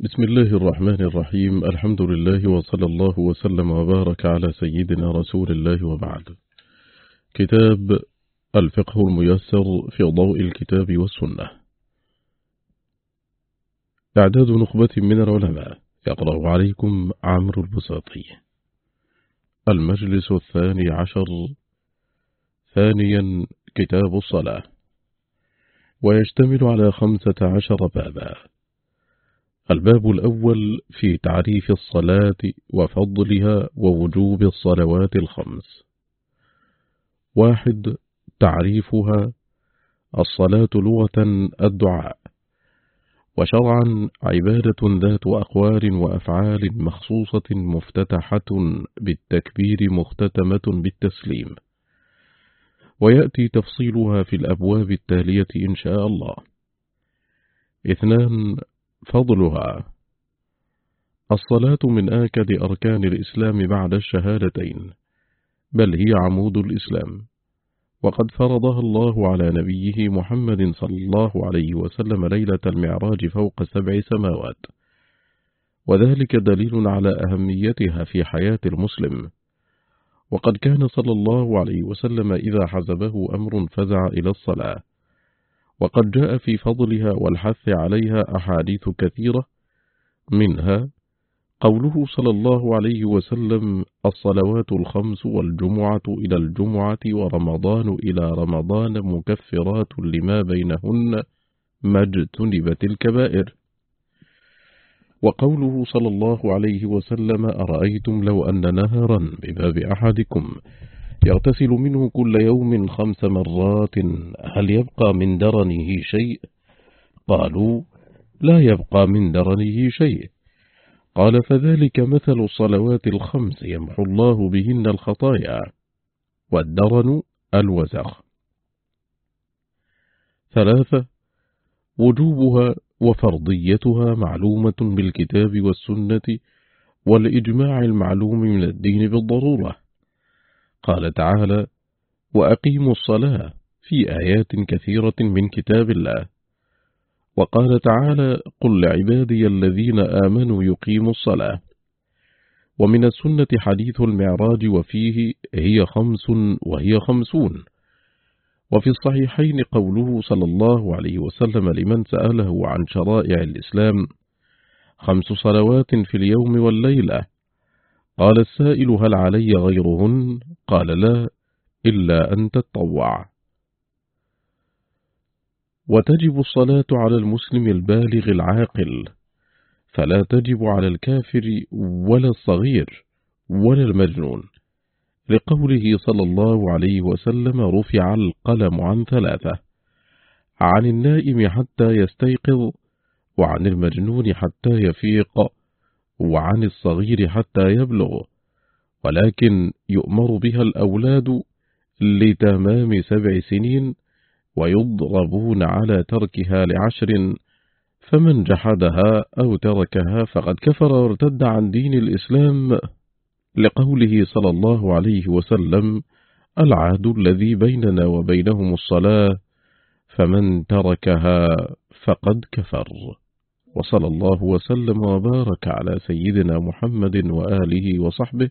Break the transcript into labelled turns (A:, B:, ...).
A: بسم الله الرحمن الرحيم. الحمد لله وصلى الله وسلم وبارك على سيدنا رسول الله وبعد. كتاب الفقه الميسر في ضوء الكتاب والسنة. إعداد نخبة من العلماء. يقرأ عليكم عمرو البساطي. المجلس الثاني عشر. ثانيا كتاب الصلاة. ويشتمل على خمسة عشر بابا. الباب الأول في تعريف الصلاة وفضلها ووجوب الصلوات الخمس. واحد تعريفها الصلاة لغة الدعاء. وشرعا عبادة ذات أقوال وأفعال مخصوصة مفتتحة بالتكبير مختتمة بالتسليم. ويأتي تفصيلها في الأبواب التالية إن شاء الله. اثنان فضلها. الصلاة من آكد أركان الإسلام بعد الشهادتين بل هي عمود الإسلام. وقد فرضها الله على نبيه محمد صلى الله عليه وسلم ليلة المعراج فوق سبع سماوات. وذلك دليل على أهميتها في حياة المسلم. وقد كان صلى الله عليه وسلم إذا حزبه أمر فزع إلى الصلاة. وقد جاء في فضلها والحث عليها أحاديث كثيرة منها قوله صلى الله عليه وسلم الصلوات الخمس والجمعة إلى الجمعة ورمضان إلى رمضان مكفرات لما بينهن ما اجتنبت الكبائر. وقوله صلى الله عليه وسلم أرأيتم لو أن نهرا بباب أحدكم يغتسل منه كل يوم خمس مرات. هل يبقى من درنه شيء؟ قالوا لا يبقى من درنه شيء. قال فذلك مثل الصلوات الخمس يمحو الله بهن الخطايا. والدرن الوزخ ثلاثة وجوبها وفرضيتها معلومة بالكتاب والسنة والإجماع المعلوم من الدين بالضرورة. قال تعالى وأقيموا الصلاة في آيات كثيرة من كتاب الله. وقال تعالى قل لعبادي الذين آمنوا يقيموا الصلاة. ومن السنة حديث المعراج وفيه هي خمس وهي خمسون. وفي الصحيحين قوله صلى الله عليه وسلم لمن سأله عن شرائع الإسلام خمس صلوات في اليوم والليلة. قال السائل هل علي غيرهن؟ قال لا إلا أن تتطوع. وتجب الصلاة على المسلم البالغ العاقل فلا تجب على الكافر ولا الصغير ولا المجنون. لقوله صلى الله عليه وسلم رفع القلم عن ثلاثة عن النائم حتى يستيقظ وعن المجنون حتى يفيق وعن الصغير حتى يبلغ. ولكن يؤمر بها الأولاد لتمام سبع سنين ويضربون على تركها لعشر فمن جحدها أو تركها فقد كفر وارتد عن دين الإسلام لقوله صلى الله عليه وسلم العهد الذي بيننا وبينهم الصلاة فمن تركها فقد كفر. وصلى الله وسلم وبارك على سيدنا محمد وآله وصحبه